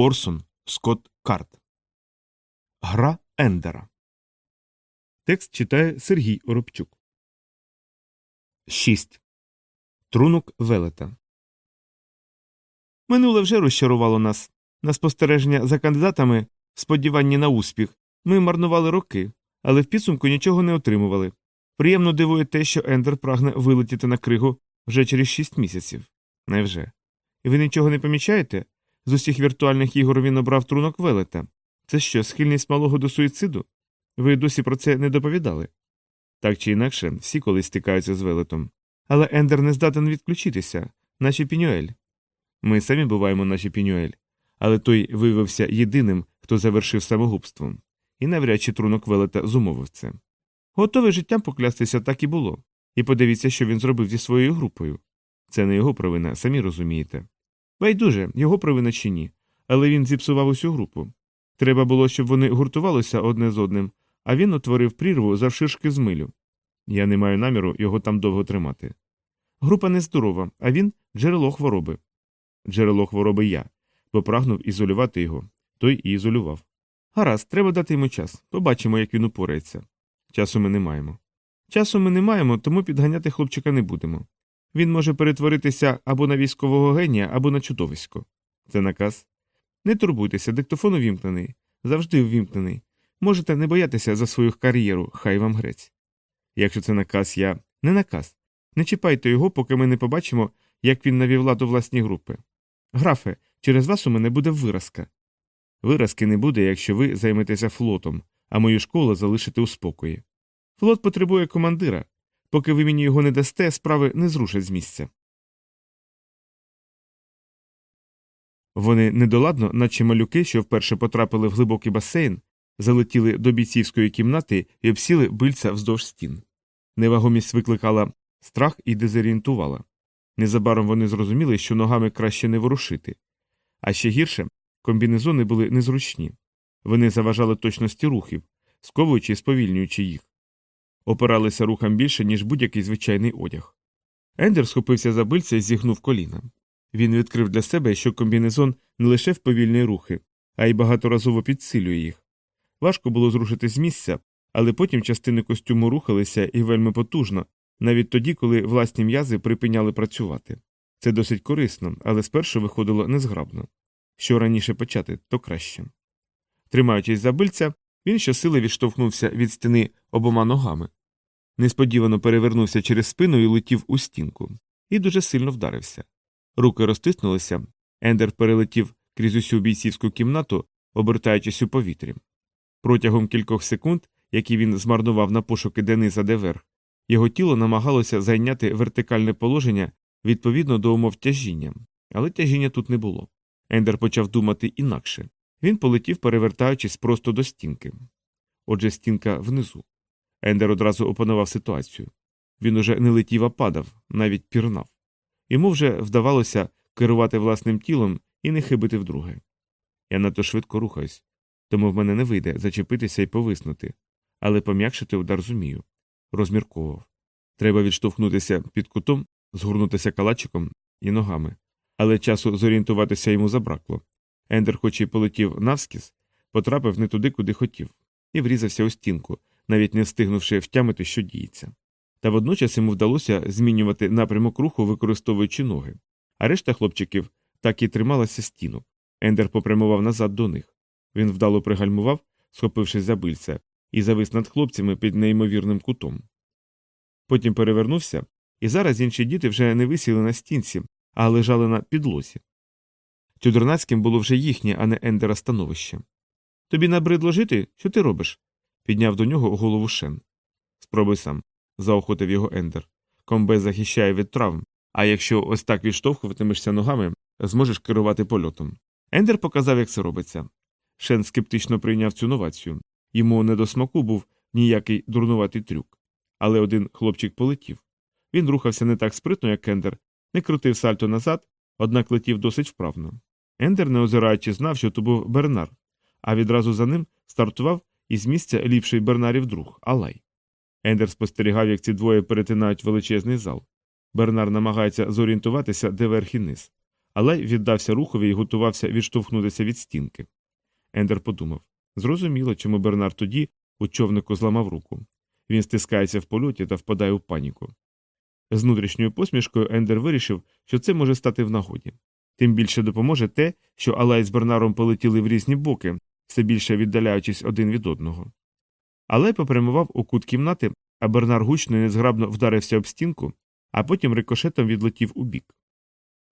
Орсон Скотт Карт. Гра Ендера. Текст читає Сергій Оробчук. 6. Трунок Велета. Минуле вже розчарувало нас. На спостереження за кандидатами, сподівання на успіх, ми марнували роки, але в підсумку нічого не отримували. Приємно дивує те, що Ендер прагне вилетіти на кригу вже через шість місяців. Невже? І ви нічого не помічаєте? З усіх віртуальних ігор він обрав трунок велета. Це що, схильність малого до суїциду? Ви досі про це не доповідали? Так чи інакше, всі колись стикаються з велетом. Але Ендер не здатен відключитися, наче пінюель. Ми самі буваємо, наче пінюель, але той виявився єдиним, хто завершив самогубством, і навряд чи трунок велета зумовив це. Готове життям поклястися так і було, і подивіться, що він зробив зі своєю групою. Це не його провина, самі розумієте. Байдуже, його провина чи ні, але він зіпсував усю групу. Треба було, щоб вони гуртувалися одне з одним, а він утворив прірву завширшки з милю. Я не маю наміру його там довго тримати. Група нездорова, а він джерело хвороби. Джерело хвороби я, бо прагнув ізолювати його, той і ізолював. Гаразд, треба дати йому час. Побачимо, як він упорається. Часу ми не маємо. Часу ми не маємо, тому підганяти хлопчика не будемо. Він може перетворитися або на військового генія, або на чудовисько. Це наказ. Не турбуйтеся, диктофон увімкнений, завжди увімкнений. Можете не боятися за свою кар'єру, хай вам грець. Якщо це наказ, я не наказ. Не чіпайте його, поки ми не побачимо, як він навів ладу власні групи. Графе, через вас у мене буде виразка. Виразки не буде, якщо ви займетеся флотом, а мою школу залишите у спокої. Флот потребує командира. Поки ви мені його не дасте, справи не зрушать з місця. Вони недоладно, наче малюки, що вперше потрапили в глибокий басейн, залетіли до бійцівської кімнати і обсіли бильця вздовж стін. Невагомість викликала страх і дезорієнтувала. Незабаром вони зрозуміли, що ногами краще не ворушити. А ще гірше комбінезони були незручні. Вони заважали точності рухів, сковуючи і сповільнюючи їх. Опиралися рухам більше, ніж будь-який звичайний одяг. Ендер схопився за бильця і зігнув коліна. Він відкрив для себе, що комбінезон не лише вповільнює рухи, а й багаторазово підсилює їх. Важко було зрушити з місця, але потім частини костюму рухалися і вельми потужно, навіть тоді, коли власні м'язи припиняли працювати. Це досить корисно, але спершу виходило незграбно. Що раніше почати, то краще. Тримаючись за бильця, він щосили відштовхнувся від стіни обома ногами. Несподівано перевернувся через спину і летів у стінку, і дуже сильно вдарився. Руки розтиснулися, Ендер перелетів крізь усю бійцівську кімнату, обертаючись у повітрі. Протягом кількох секунд, які він змарнував на пошуки Дениса де верх, його тіло намагалося зайняти вертикальне положення відповідно до умов тяжіння, але тяжіння тут не було. Ендер почав думати інакше. Він полетів, перевертаючись просто до стінки. Отже, стінка внизу. Ендер одразу опанував ситуацію. Він уже не летів, а падав, навіть пірнав. Йому вже вдавалося керувати власним тілом і не хибити вдруге. Я надто швидко рухаюсь, тому в мене не вийде зачепитися і повиснути, але пом'якшити удар зумію. Розмірковував. Треба відштовхнутися під кутом, згорнутися калачиком і ногами. Але часу зорієнтуватися йому забракло. Ендер, хоч і полетів навскіз, потрапив не туди, куди хотів, і врізався у стінку, навіть не встигнувши втямити, що діється. Та водночас йому вдалося змінювати напрямок руху, використовуючи ноги. А решта хлопчиків так і трималася стінок. Ендер попрямував назад до них. Він вдало пригальмував, схопившись за бильця, і завис над хлопцями під неймовірним кутом. Потім перевернувся, і зараз інші діти вже не висіли на стінці, а лежали на підлозі. Тюдорнацьким було вже їхнє, а не Ендера становище. Тобі набридло жити? Що ти робиш? підняв до нього голову Шен. Спробуй сам, заохотив його Ендер. Комбе захищає від травм, а якщо ось так відштовхуватимешся ногами, зможеш керувати польотом. Ендер показав, як це робиться. Шен скептично прийняв цю новацію. Йому не до смаку був ніякий дурнуватий трюк. Але один хлопчик полетів. Він рухався не так спритно, як Ендер, не крутив сальто назад, однак летів досить вправно. Ендер, не озираючи, знав, що то був Бернар, а відразу за ним стартував із місця ліпший Бернарів друг Алай. Ендер спостерігав, як ці двоє перетинають величезний зал. Бернар намагається зорієнтуватися, де верх і низ. але віддався рухові і готувався відштовхнутися від стінки. Ендер подумав зрозуміло, чому Бернар тоді у човнику зламав руку. Він стискається в польоті та впадає у паніку. З внутрішньою посмішкою Ендер вирішив, що це може стати в нагоді. Тим більше допоможе те, що Алай з Бернаром полетіли в різні боки, все більше віддаляючись один від одного. Алай попрямував у кут кімнати, а Бернар гучно і незграбно вдарився об стінку, а потім рикошетом відлетів у бік.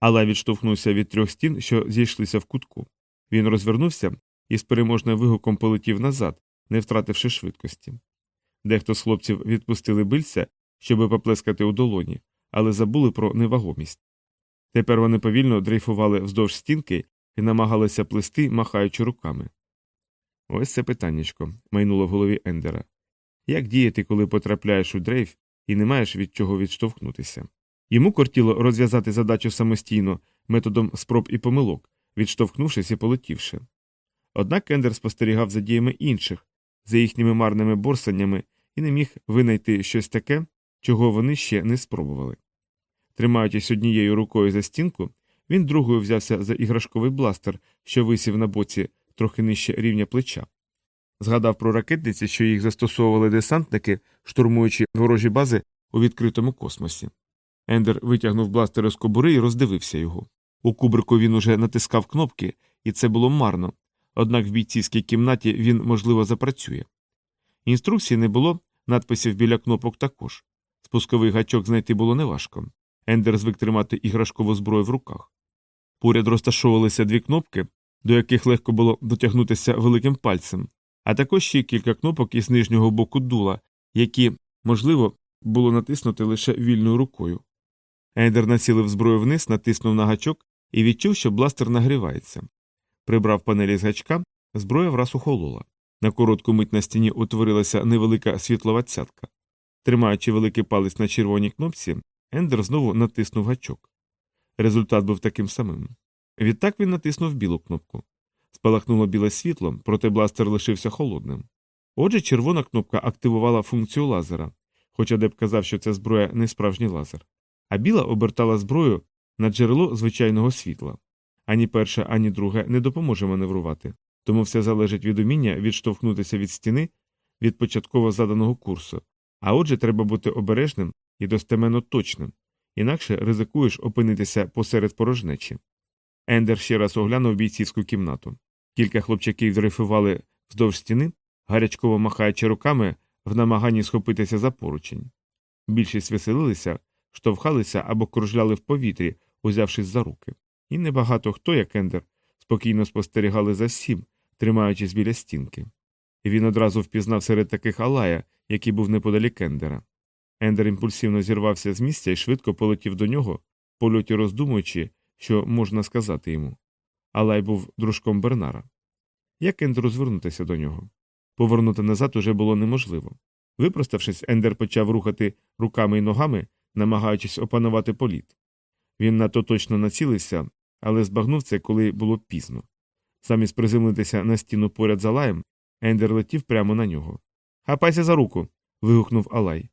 Алай відштовхнувся від трьох стін, що зійшлися в кутку. Він розвернувся і з переможним вигуком полетів назад, не втративши швидкості. Дехто з хлопців відпустили бильця, щоби поплескати у долоні, але забули про невагомість. Тепер вони повільно дрейфували вздовж стінки і намагалися плести, махаючи руками. Ось це питаннячко, майнуло в голові Ендера. Як діяти, коли потрапляєш у дрейф і не маєш від чого відштовхнутися? Йому кортіло розв'язати задачу самостійно методом спроб і помилок, відштовхнувшись і полетівши. Однак Ендер спостерігав за діями інших, за їхніми марними борсаннями і не міг винайти щось таке, чого вони ще не спробували. Тримаючись однією рукою за стінку, він другою взявся за іграшковий бластер, що висів на боці трохи нижче рівня плеча. Згадав про ракетниці, що їх застосовували десантники, штурмуючи ворожі бази у відкритому космосі. Ендер витягнув бластер з кобури і роздивився його. У кубрику він уже натискав кнопки, і це було марно, однак в бійцівській кімнаті він, можливо, запрацює. Інструкцій не було, надписів біля кнопок також. Спусковий гачок знайти було неважко. Ендер звик тримати іграшкову зброю в руках. Поряд розташовувалися дві кнопки, до яких легко було дотягнутися великим пальцем, а також ще кілька кнопок із нижнього боку дула, які, можливо, було натиснути лише вільною рукою. Ендер націлив зброю вниз, натиснув на гачок і відчув, що бластер нагрівається. Прибрав панелі з гачка, зброя враз охолола. На коротку мить на стіні утворилася невелика світлова цятка. Тримаючи великий палець на червоній кнопці, Ендер знову натиснув гачок. Результат був таким самим. Відтак він натиснув білу кнопку. Спалахнуло біле світло, проте бластер лишився холодним. Отже, червона кнопка активувала функцію лазера, хоча Деп казав, що ця зброя не справжній лазер. А біла обертала зброю на джерело звичайного світла. Ані перше, ані друге не допоможе маневрувати, тому все залежить від уміння відштовхнутися від стіни від початково заданого курсу. А отже, треба бути обережним і достеменно точним, інакше ризикуєш опинитися посеред порожнечі. Ендер ще раз оглянув бійцівську кімнату. Кілька хлопчаків дрейфували вздовж стіни, гарячково махаючи руками в намаганні схопитися за поручень. Більшість веселилися, штовхалися або кружляли в повітрі, узявшись за руки. І небагато хто, як Ендер, спокійно спостерігали за всім, тримаючись біля стінки. І він одразу впізнав серед таких Алая, який був неподалік Ендера. Ендер імпульсивно зірвався з місця і швидко полетів до нього, польоті роздумуючи, що можна сказати йому. Алай був дружком Бернара. Як Ендеру звернутися до нього? Повернути назад уже було неможливо. Випроставшись, Ендер почав рухати руками і ногами, намагаючись опанувати політ. Він надто точно націлився, але збагнув це, коли було пізно. Замість приземлитися на стіну поряд з Алаєм, Ендер летів прямо на нього. Хапайся за руку. вигукнув Алай.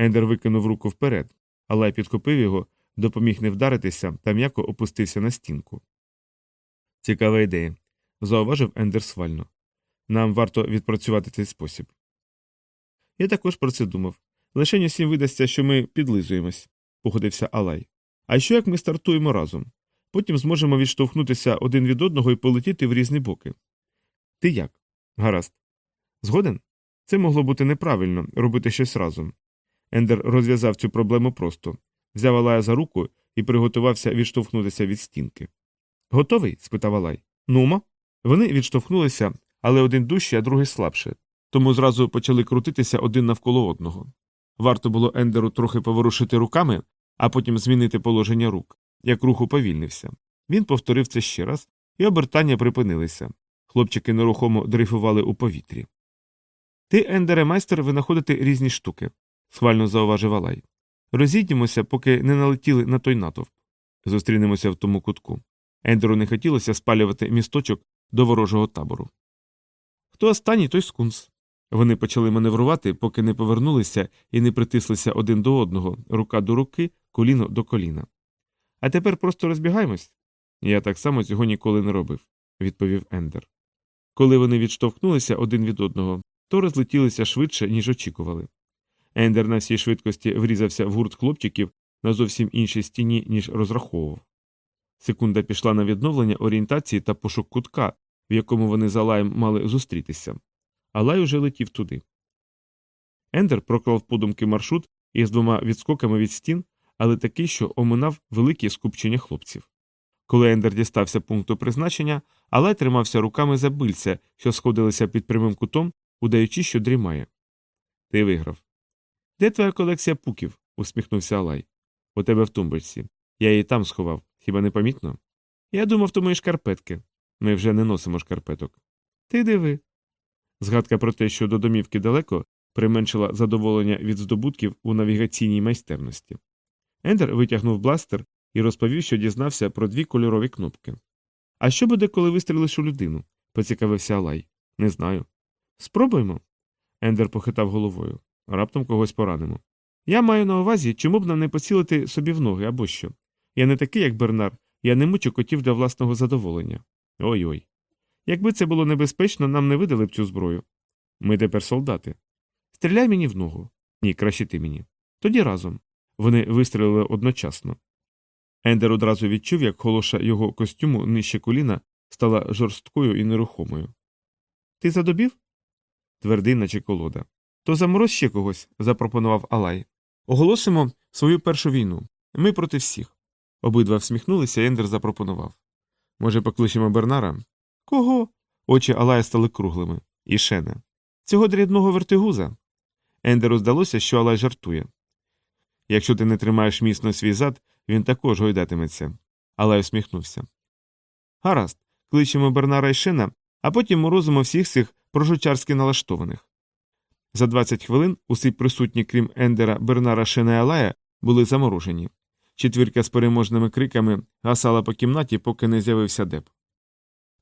Ендер викинув руку вперед. Алай підхопив його, допоміг не вдаритися та м'яко опустився на стінку. Цікава ідея, зауважив Ендер свально. Нам варто відпрацювати цей спосіб. Я також про це думав. Лишень усім видасться, що ми підлизуємось, погодився Алай. А що як ми стартуємо разом? Потім зможемо відштовхнутися один від одного і полетіти в різні боки. Ти як? Гаразд. Згоден? Це могло бути неправильно робити щось разом. Ендер розв'язав цю проблему просто, взяв Алая за руку і приготувався відштовхнутися від стінки. Готовий? спитав Алай. Нумо. Вони відштовхнулися, але один дужче, а другий слабше, тому зразу почали крутитися один навколо одного. Варто було Ендеру трохи поворушити руками, а потім змінити положення рук, як рух уповільнився. Він повторив це ще раз, і обертання припинилися. Хлопчики нерухомо дрейфували у повітрі. Ти, Ендере, майстер, винаходити різні штуки, схвально зауважив Алай. Розійдімося, поки не налетіли на той натовп. Зустрінемося в тому кутку. Ендеру не хотілося спалювати місточок до ворожого табору. Хто останній, той скунс. Вони почали маневрувати, поки не повернулися і не притислися один до одного, рука до руки, коліно до коліна. А тепер просто розбігаємось. Я так само цього ніколи не робив, відповів Ендер. Коли вони відштовхнулися один від одного, то розлетілися швидше, ніж очікували. Ендер на всій швидкості врізався в гурт хлопчиків на зовсім іншій стіні, ніж розраховував. Секунда пішла на відновлення орієнтації та пошук кутка, в якому вони за лаєм мали зустрітися. Алай уже летів туди. Ендер проклав подумки маршрут із двома відскоками від стін, але такий, що оминав великі скупчення хлопців. Коли Ендер дістався пункту призначення, Алай тримався руками за бильця, що сходилися під прямим кутом, удаючи, що дрімає. Ти виграв. Де твоя колекція пуків? усміхнувся Алай. У тебе в тумбочці. Я її там сховав. Хіба не помітно? Я думав, то мої шкарпетки. Ми вже не носимо шкарпеток. Ти диви. Згадка про те, що до домівки далеко, применшила задоволення від здобутків у навігаційній майстерності. Ендер витягнув бластер і розповів, що дізнався про дві кольорові кнопки. А що буде, коли вистрілиш у людину? поцікавився Алай. Не знаю. Спробуємо. Ендер похитав головою. Раптом когось поранимо. Я маю на увазі, чому б нам не поцілити собі в ноги або що. Я не такий, як Бернар, я не мучу котів для власного задоволення. Ой ой. Якби це було небезпечно, нам не видали б цю зброю. Ми тепер солдати. Стріляй мені в ногу. Ні, краще ти мені. Тоді разом. Вони вистрілили одночасно. Ендер одразу відчув, як холоша його костюму нижче коліна стала жорсткою і нерухомою. Ти задобів? Твердий, наче колода. То замороз ще когось, запропонував Алай. Оголосимо свою першу війну. Ми проти всіх. Обидва всміхнулися, Ендер запропонував. Може, покличемо Бернара? Кого? Очі Алая стали круглими. І Шена. Цього дрібного вертигуза. Ендеру здалося, що Алай жартує. Якщо ти не тримаєш міцно свій зад, він також гойдатиметься. Алай усміхнувся. Гаразд, кличемо Бернара і Шена, а потім морозимо всіх цих прожучарськи налаштованих. За 20 хвилин усі присутні, крім Ендера, Бернара, Шена і Алая, були заморожені. Четвірка з переможними криками гасала по кімнаті, поки не з'явився деп.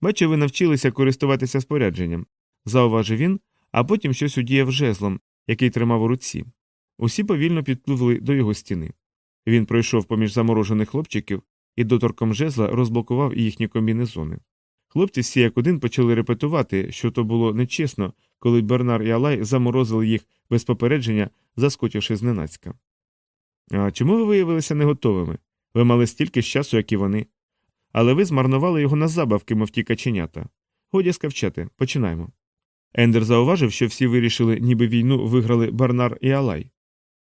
Бачу, ви навчилися користуватися спорядженням, зауважив він, а потім щось удіяв жезлом, який тримав у руці. Усі повільно підпливли до його стіни. Він пройшов поміж заморожених хлопчиків і доторком жезла розблокував їхні комбінезони. Хлопці всі як один почали репетувати, що то було нечесно, коли Бернар і Алай заморозили їх без попередження, заскочивши зненацька. А чому ви виявилися не готовими? Ви мали стільки ж часу, як і вони. Але ви змарнували його на забавки, мов ті каченята. Годі скавчати, починаємо. Ендер зауважив, що всі вирішили, ніби війну виграли Бернар і Алай.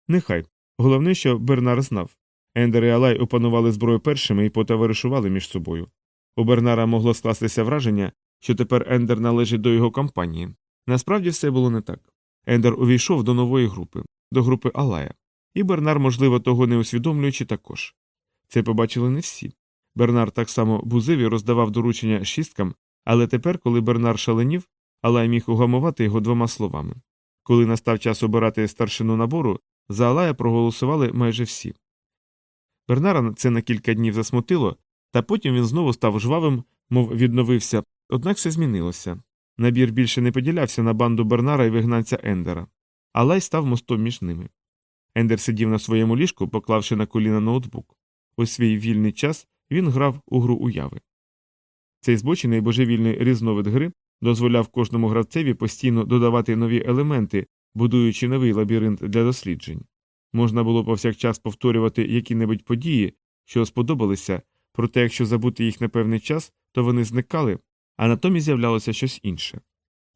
Нехай. Головне, що Бернар знав. Ендер і Алай опанували зброю першими і потоваришували між собою. У Бернара могло скластися враження, що тепер Ендер належить до його компанії. Насправді все було не так. Ендер увійшов до нової групи, до групи Алая. І Бернар, можливо, того не усвідомлюючи також. Це побачили не всі. Бернар так само бузив і роздавав доручення шісткам, але тепер, коли Бернар шаленів, Алай міг угамувати його двома словами. Коли настав час обирати старшину набору, за Алая проголосували майже всі. Бернара це на кілька днів засмутило, та потім він знову став жвавим, мов відновився, однак все змінилося. Набір більше не поділявся на банду Бернара і вигнанця Ендера. Алай став мостом між ними. Ендер сидів на своєму ліжку, поклавши на коліна ноутбук. У свій вільний час він грав у гру уяви. Цей збочений божевільний різновид гри дозволяв кожному гравцеві постійно додавати нові елементи, будуючи новий лабіринт для досліджень. Можна було повсякчас повторювати які-небудь події, що сподобалися, проте якщо забути їх на певний час, то вони зникали, а натомість з'являлося щось інше.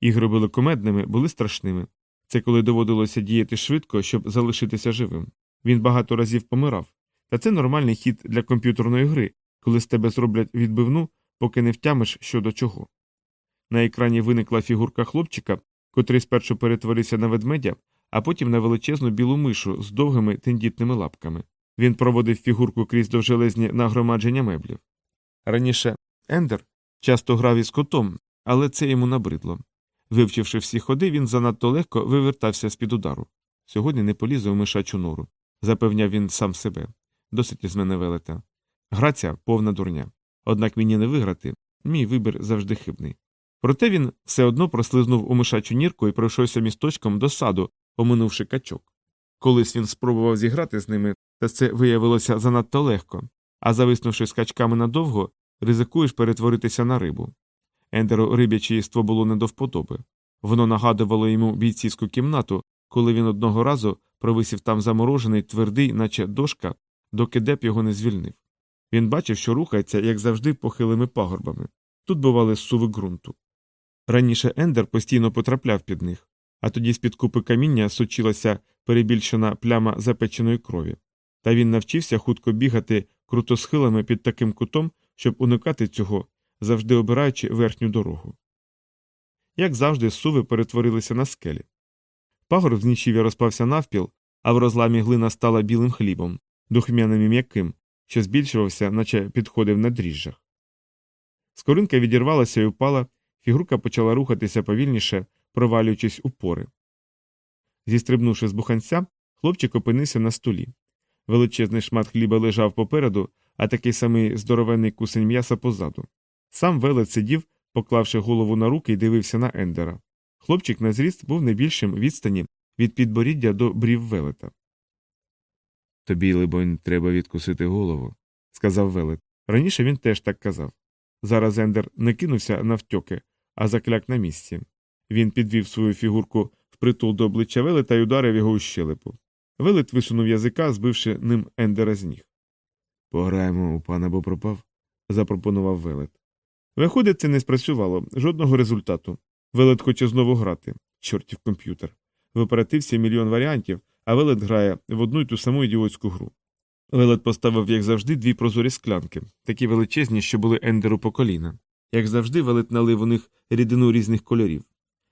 Ігри були комедними, були страшними. Це коли доводилося діяти швидко, щоб залишитися живим. Він багато разів помирав. Та це нормальний хід для комп'ютерної гри, коли з тебе зроблять відбивну, поки не втямиш що до чого. На екрані виникла фігурка хлопчика, котрий спершу перетворився на ведмедя, а потім на величезну білу мишу з довгими тендітними лапками. Він проводив фігурку крізь довжелезні нагромадження меблів. Раніше Ендер часто грав із котом, але це йому набридло. Вивчивши всі ходи, він занадто легко вивертався з під удару. Сьогодні не полізе у мишачу нору, запевняв він сам себе. Досить із мене велета. Граця повна дурня. Однак мені не виграти, мій вибір завжди хибний. Проте він все одно прослизнув у мишачу нірку і пройшовся місточком до саду, оминувши качок. Колись він спробував зіграти з ними, та це виявилося занадто легко, а зависнувши з качками надовго, ризикуєш перетворитися на рибу. Ендеру рибяче їство було не до вподоби. Воно нагадувало йому бійцівську кімнату, коли він одного разу провисів там заморожений, твердий, наче дошка, доки деп його не звільнив. Він бачив, що рухається, як завжди, похилими пагорбами. Тут бували суви ґрунту. Раніше Ендер постійно потрапляв під них, а тоді з під купи каміння сочилася перебільшена пляма запеченої крові. Та він навчився хутко бігати крутосхилами під таким кутом, щоб уникати цього, завжди обираючи верхню дорогу. Як завжди, суви перетворилися на скелі. Пагорб з нічів'я розпався навпіл, а в розламі глина стала білим хлібом, духмяним і м'яким, що збільшувався, наче підходив на дріжджах. Скоринка відірвалася і впала, фігурка почала рухатися повільніше, провалюючись у пори. Зістрибнувши з буханця, хлопчик опинився на столі. Величезний шмат хліба лежав попереду, а такий самий здоровенний кусень м'яса позаду. Сам велет сидів, поклавши голову на руки і дивився на Ендера. Хлопчик на зріст був не більшим відстані від підборіддя до брів велета. Тобі, либонь, треба відкусити голову, сказав велет. Раніше він теж так казав. Зараз Ендер не кинувся навтьоки, а закляк на місці. Він підвів свою фігурку впритул до обличчя велета і ударив його у щелепу. Велет висунув язика, збивши ним Ендера з ніг. Пограємо у пана бо пропав, запропонував велет. Виходить, це не спрацювало, жодного результату. Велет хоче знову грати. Чортів комп'ютер. В оперативці мільйон варіантів, а велет грає в одну й ту саму ідіотську гру. Велет поставив, як завжди, дві прозорі склянки, такі величезні, що були ендеру по коліна. Як завжди, велет налив у них рідину різних кольорів.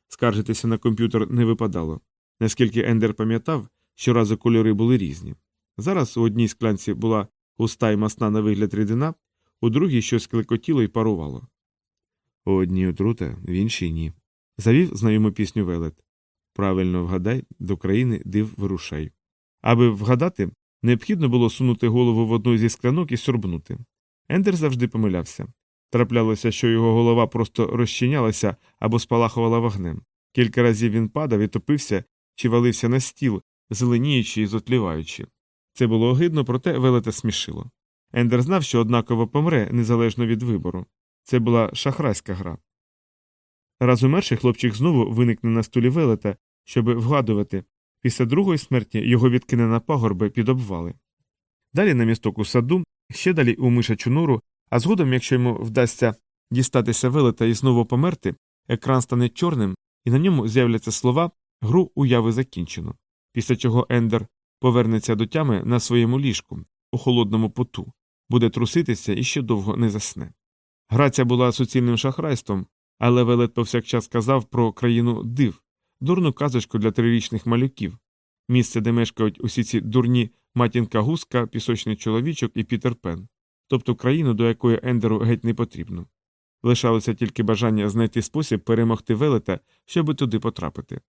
Скаржитися на комп'ютер не випадало. Наскільки Ендер пам'ятав, щоразу кольори були різні. Зараз у одній склянці була густа й масна на вигляд рідина, у другій щось клекотіло і парувало. У одній отрута, в іншій ні. Завів знайому пісню велет. Правильно вгадай, до країни див вирушай. Аби вгадати, необхідно було сунути голову в одну зі склянок і сорбнути. Ендер завжди помилявся. Траплялося, що його голова просто розчинялася або спалахувала вогнем. Кілька разів він падав і топився чи валився на стіл, зеленіючи і зотліваючи. Це було огидно, проте велета смішило. Ендер знав, що однаково помре незалежно від вибору. Це була шахрайська гра. Раз умерший хлопчик знову виникне на столі велета, щоб вгадувати. Після другої смерті його відкине на пагорби під обвали. Далі на місток у саду, ще далі у мишачу нору, а згодом, якщо йому вдасться дістатися велета і знову померти, екран стане чорним, і на ньому з'являться слова гру уяви закінчено, після чого Ендер повернеться до тями на своєму ліжку у холодному поту, буде труситися і ще довго не засне. Гра ця була суцільним шахрайством, але велет повсякчас казав про країну див, дурну казочку для трирічних малюків, місце, де мешкають усі ці дурні матінка гуска, пісочний чоловічок і Пітер Пен, тобто країну, до якої Ендеру геть не потрібно. Лишалося тільки бажання знайти спосіб перемогти велета, щоби туди потрапити.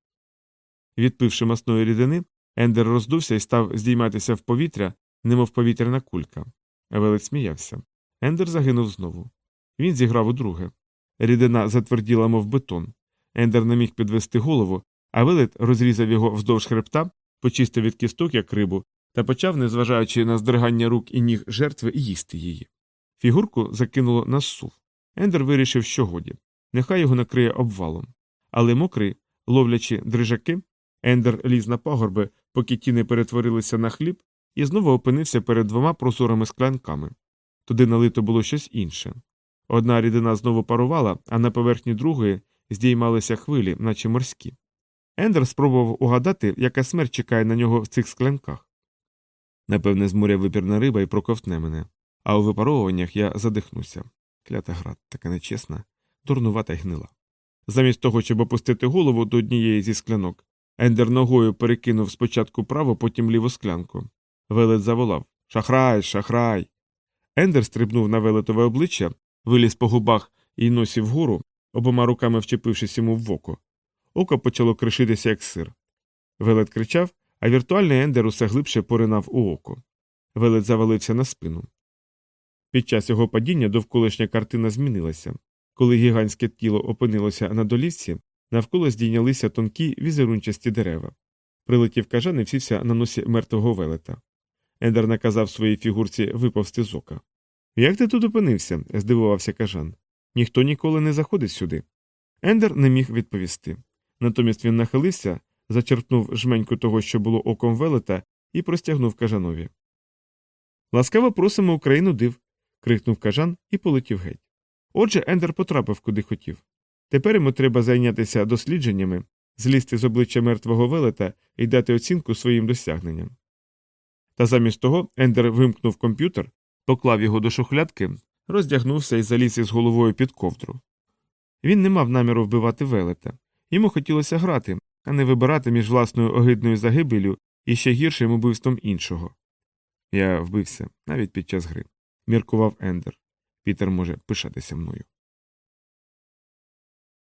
Відпивши масної рідини, Ендер роздувся і став здійматися в повітря, немов повітряна кулька. Велет сміявся. Ендер загинув знову. Він зіграв удруге. Рідина затверділа, мов бетон. Ендер не міг підвести голову, а велет розрізав його вздовж хребта, почистив від кісток, як рибу, та почав, незважаючи на здригання рук і ніг жертви, їсти її. Фігурку закинуло на сув. Ендер вирішив, що годі. Нехай його накриє обвалом. Але мокрий, ловлячи дрижаки, Ендер ліз на пагорби, поки ті не перетворилися на хліб, і знову опинився перед двома прозорими склянками. Туди налито було щось інше. Одна рідина знову парувала, а на поверхні другої здіймалися хвилі, наче морські. Ендер спробував угадати, яка смерть чекає на нього в цих склянках. Напевне, з моря випірна риба і проковтне мене, а у випаровуваннях я задихнуся. Клята гра, така нечесна, дурнувата й гнила. Замість того, щоб опустити голову до однієї зі склянок, Ендер ногою перекинув спочатку праву, потім ліву склянку. Велет заволав Шахрай, шахрай. Ендер стрибнув на велетове обличчя, виліз по губах і носів вгору, обома руками вчепившись йому в око. Око почало кришитися, як сир. Велет кричав, а віртуальний Ендер усе глибше поринав у око. Велет завалився на спину. Під час його падіння довколишня картина змінилася. Коли гігантське тіло опинилося на долівці, навколо здійнялися тонкі візерунчасті дерева. Прилетів кажан і всівся на носі мертвого велета. Ендер наказав своїй фігурці виповзти з ока. Як ти тут опинився? здивувався кажан. Ніхто ніколи не заходить сюди. Ендер не міг відповісти. Натомість він нахилився, зачерпнув жменьку того, що було оком велета, і простягнув кажанові. Ласкаво просимо Україну див. крикнув кажан і полетів геть. Отже, Ендер потрапив куди хотів. Тепер йому треба зайнятися дослідженнями, злізти з обличчя мертвого велета і дати оцінку своїм досягненням. Та замість того Ендер вимкнув комп'ютер, поклав його до шухлядки, роздягнувся і заліз із головою під ковдру. Він не мав наміру вбивати велета. Йому хотілося грати, а не вибирати між власною огидною загибелю і ще гіршим убивством іншого. Я вбився навіть під час гри, міркував Ендер. Пітер може пишатися мною.